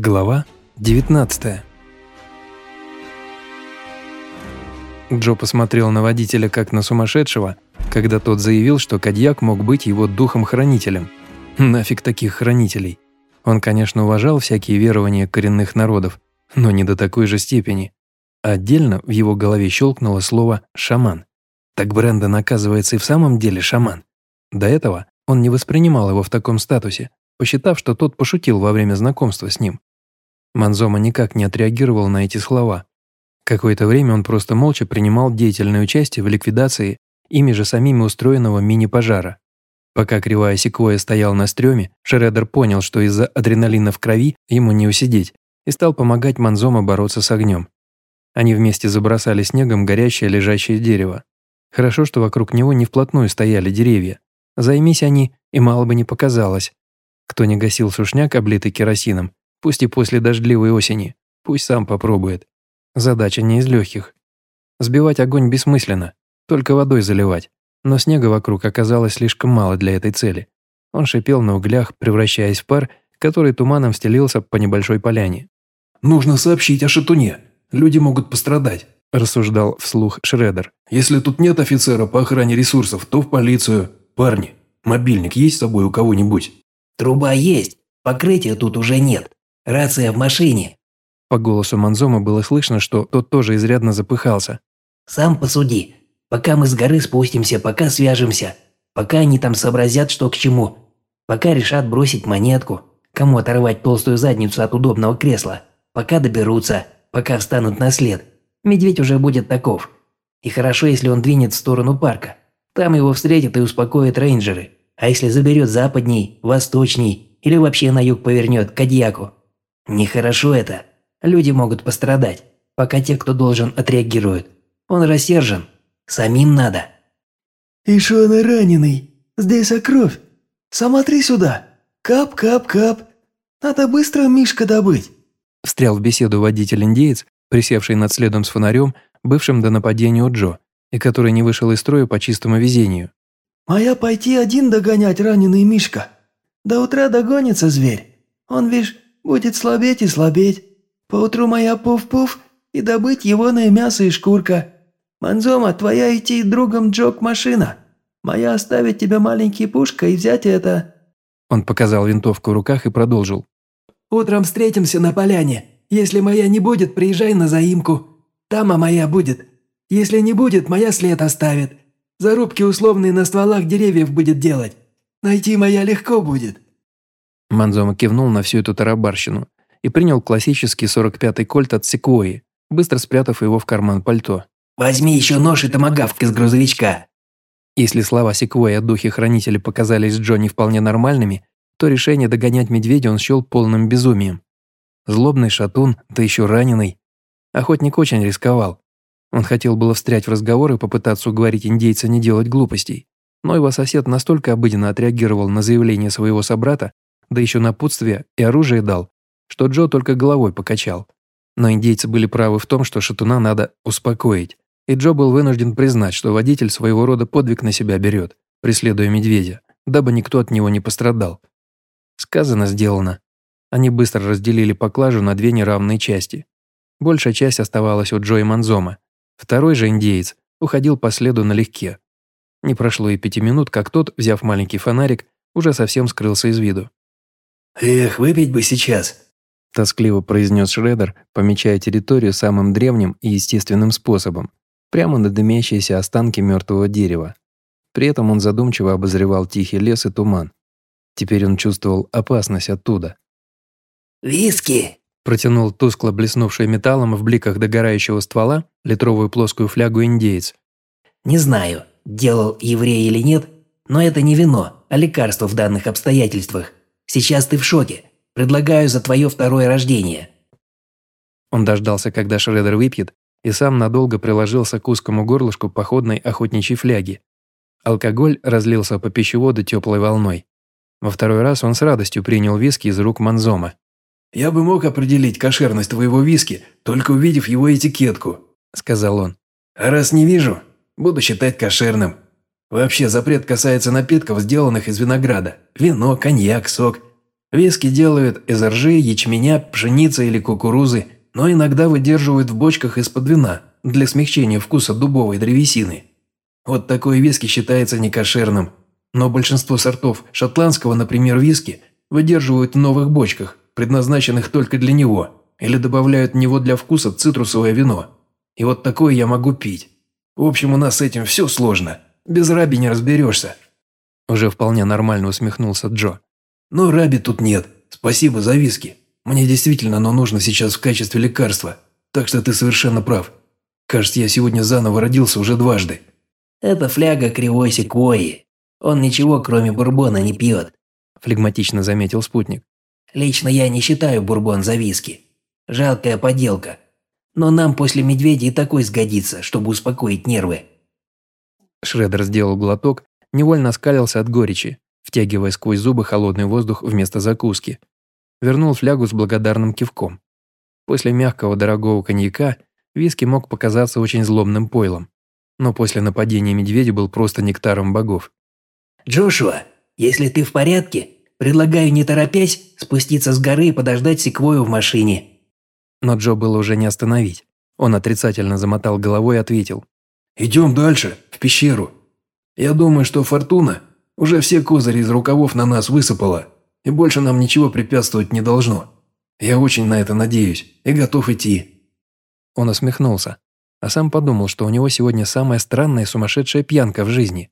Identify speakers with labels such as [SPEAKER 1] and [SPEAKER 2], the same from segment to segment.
[SPEAKER 1] Глава 19 Джо посмотрел на водителя как на сумасшедшего, когда тот заявил, что Кадьяк мог быть его духом-хранителем. Нафиг таких хранителей. Он, конечно, уважал всякие верования коренных народов, но не до такой же степени. Отдельно в его голове щелкнуло слово «шаман». Так Брэндон, оказывается, и в самом деле шаман. До этого он не воспринимал его в таком статусе, посчитав, что тот пошутил во время знакомства с ним. Манзома никак не отреагировал на эти слова. Какое-то время он просто молча принимал деятельное участие в ликвидации ими же самими устроенного мини-пожара. Пока кривая секвоя стоял на стреме, Шредер понял, что из-за адреналина в крови ему не усидеть, и стал помогать Манзома бороться с огнем. Они вместе забросали снегом горящее лежащее дерево. Хорошо, что вокруг него не вплотную стояли деревья. Займись они, и мало бы не показалось. Кто не гасил сушняк, облитый керосином, Пусть и после дождливой осени. Пусть сам попробует. Задача не из легких. Сбивать огонь бессмысленно, только водой заливать. Но снега вокруг оказалось слишком мало для этой цели. Он шипел на углях, превращаясь в пар, который туманом стелился по небольшой поляне.
[SPEAKER 2] «Нужно сообщить о шатуне. Люди могут пострадать», –
[SPEAKER 1] рассуждал вслух Шредер.
[SPEAKER 2] «Если тут нет офицера по охране ресурсов, то в полицию. Парни, мобильник есть с собой у кого-нибудь?»
[SPEAKER 3] «Труба есть. Покрытия тут уже нет. Рация в машине».
[SPEAKER 1] По голосу Манзома было слышно, что тот тоже изрядно запыхался.
[SPEAKER 3] «Сам посуди. Пока мы с горы спустимся, пока свяжемся, пока они там сообразят, что к чему, пока решат бросить монетку, кому оторвать толстую задницу от удобного кресла, пока доберутся, пока встанут на след. Медведь уже будет таков. И хорошо, если он двинет в сторону парка. Там его встретят и успокоят рейнджеры. А если заберет западней, восточней или вообще на юг повернет, к Адьяку, Нехорошо это. Люди могут пострадать, пока те, кто должен, отреагируют. Он рассержен. Самим надо.
[SPEAKER 4] «Ишь он раненый. Здесь кровь. Смотри сюда. Кап, кап, кап. Надо быстро Мишка добыть».
[SPEAKER 1] Встрял в беседу водитель-индеец, присевший над следом с фонарем, бывшим до нападения у Джо, и который не вышел из строя по чистому везению.
[SPEAKER 4] «Моя пойти один догонять раненый Мишка. До утра догонится зверь. Он, видишь, будет слабеть и слабеть. Поутру моя пуф-пуф и добыть его на мясо и шкурка. Манзома, твоя идти другом Джок машина. Моя оставить тебя маленький пушка и взять это».
[SPEAKER 1] Он показал винтовку в руках и продолжил.
[SPEAKER 4] «Утром встретимся на поляне. Если моя не будет, приезжай на заимку. Там а моя будет. Если не будет, моя след оставит. Зарубки условные на стволах деревьев будет делать. Найти моя легко будет».
[SPEAKER 1] Манзома кивнул на всю эту тарабарщину и принял классический 45-й кольт от секвои, быстро спрятав его в карман пальто.
[SPEAKER 3] «Возьми еще нож и томагавк из грузовичка».
[SPEAKER 1] Если слова секвои о духе хранителя показались Джонни вполне нормальными, то решение догонять медведя он счел полным безумием. Злобный шатун, да еще раненый. Охотник очень рисковал. Он хотел было встрять в разговор и попытаться уговорить индейца не делать глупостей. Но его сосед настолько обыденно отреагировал на заявление своего собрата, да еще напутствие и оружие дал, что Джо только головой покачал. Но индейцы были правы в том, что шатуна надо успокоить, и Джо был вынужден признать, что водитель своего рода подвиг на себя берет, преследуя медведя, дабы никто от него не пострадал. Сказано, сделано. Они быстро разделили поклажу на две неравные части. Большая часть оставалась у Джо и Манзома. Второй же индеец уходил по следу налегке. Не прошло и пяти минут, как тот, взяв маленький фонарик, уже совсем скрылся из виду.
[SPEAKER 3] «Эх, выпить бы сейчас!»
[SPEAKER 1] Тоскливо произнес Шредер, помечая территорию самым древним и естественным способом, прямо на дымящиеся останки мертвого дерева. При этом он задумчиво обозревал тихий лес и туман. Теперь он чувствовал опасность оттуда.
[SPEAKER 3] «Виски!»
[SPEAKER 1] Протянул тускло блеснувший металлом в бликах догорающего ствола литровую плоскую флягу индеец.
[SPEAKER 3] «Не знаю, делал еврей или нет, но это не вино, а лекарство в данных обстоятельствах. Сейчас ты в шоке. Предлагаю за твое второе рождение».
[SPEAKER 1] Он дождался, когда Шредер выпьет, и сам надолго приложился к узкому горлышку походной охотничьей фляги. Алкоголь разлился по пищеводу теплой волной. Во второй раз он с радостью принял виски из рук Манзома.
[SPEAKER 2] «Я бы мог определить кошерность твоего виски, только увидев его этикетку», –
[SPEAKER 1] сказал он.
[SPEAKER 2] «А раз не вижу, буду считать кошерным. Вообще запрет касается напитков, сделанных из винограда. Вино, коньяк, сок. Виски делают из ржи, ячменя, пшеницы или кукурузы, но иногда выдерживают в бочках из-под вина для смягчения вкуса дубовой древесины. Вот такой виски считается некошерным, но большинство сортов шотландского, например, виски, выдерживают в новых бочках, предназначенных только для него, или добавляют в него для вкуса цитрусовое вино. И вот такое я могу пить. В общем, у нас с этим все сложно. Без раби не разберешься.
[SPEAKER 1] Уже вполне нормально усмехнулся Джо.
[SPEAKER 2] Но раби тут нет. Спасибо за виски. Мне действительно оно нужно сейчас в качестве лекарства. Так что ты совершенно прав. Кажется, я сегодня заново родился уже дважды.
[SPEAKER 3] Это фляга кривой секвойи. Он ничего, кроме бурбона, не пьет.
[SPEAKER 1] Флегматично заметил спутник.
[SPEAKER 3] Лично я не считаю бурбон за виски. Жалкая поделка. Но нам после медведя и такой сгодится, чтобы успокоить нервы.
[SPEAKER 1] Шредер сделал глоток, невольно скалился от горечи, втягивая сквозь зубы холодный воздух вместо закуски. Вернул флягу с благодарным кивком. После мягкого дорогого коньяка виски мог показаться очень злобным пойлом, но после нападения медведя был просто нектаром богов.
[SPEAKER 3] «Джошуа, если ты в порядке, предлагаю не торопясь спуститься с горы и подождать секвою в машине».
[SPEAKER 1] Но Джо было уже не остановить. Он отрицательно замотал головой и ответил.
[SPEAKER 2] «Идем дальше, в пещеру. Я думаю, что Фортуна уже все козыри из рукавов на нас высыпала, и больше нам ничего препятствовать не должно. Я очень на это надеюсь и готов идти».
[SPEAKER 1] Он усмехнулся, а сам подумал, что у него сегодня самая странная сумасшедшая пьянка в жизни.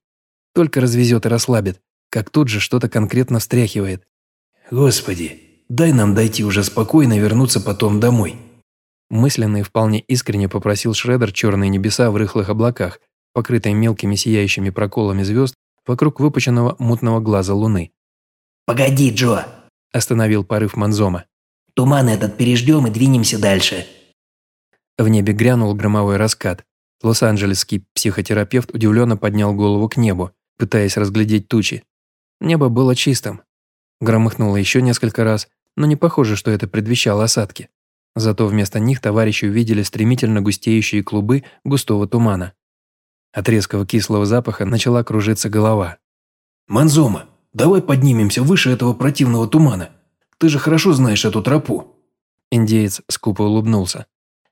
[SPEAKER 1] Только развезет и расслабит, как тут же что-то конкретно встряхивает.
[SPEAKER 2] «Господи, дай нам дойти уже спокойно и вернуться потом домой».
[SPEAKER 1] Мысленно и вполне искренне попросил Шредер черные небеса в рыхлых облаках, покрытые мелкими сияющими проколами звезд вокруг выпученного мутного глаза луны.
[SPEAKER 3] «Погоди, Джо!»
[SPEAKER 1] – остановил порыв Манзома.
[SPEAKER 3] «Туман этот переждем и двинемся дальше».
[SPEAKER 1] В небе грянул громовой раскат. Лос-Анджелесский психотерапевт удивленно поднял голову к небу, пытаясь разглядеть тучи. Небо было чистым. Громыхнуло еще несколько раз, но не похоже, что это предвещало осадки. Зато вместо них товарищи увидели стремительно густеющие клубы густого тумана. От резкого кислого запаха начала кружиться голова.
[SPEAKER 2] «Манзома, давай поднимемся выше этого противного тумана. Ты же хорошо знаешь эту тропу».
[SPEAKER 1] Индеец скупо улыбнулся.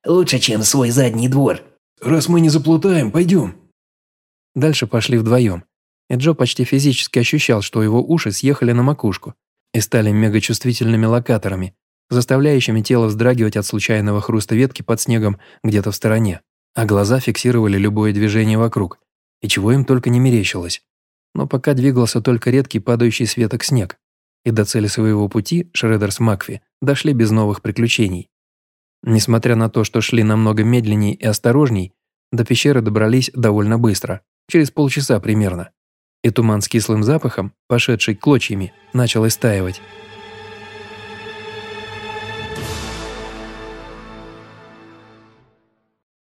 [SPEAKER 3] «Лучше, чем свой задний двор».
[SPEAKER 2] «Раз мы не заплутаем, пойдем».
[SPEAKER 1] Дальше пошли вдвоем. И Джо почти физически ощущал, что его уши съехали на макушку и стали мегачувствительными локаторами, заставляющими тело вздрагивать от случайного хруста ветки под снегом где-то в стороне а глаза фиксировали любое движение вокруг, и чего им только не мерещилось. Но пока двигался только редкий падающий с снег, и до цели своего пути Шредер с Макфи дошли без новых приключений. Несмотря на то, что шли намного медленнее и осторожней, до пещеры добрались довольно быстро, через полчаса примерно. И туман с кислым запахом, пошедший клочьями, начал истаивать.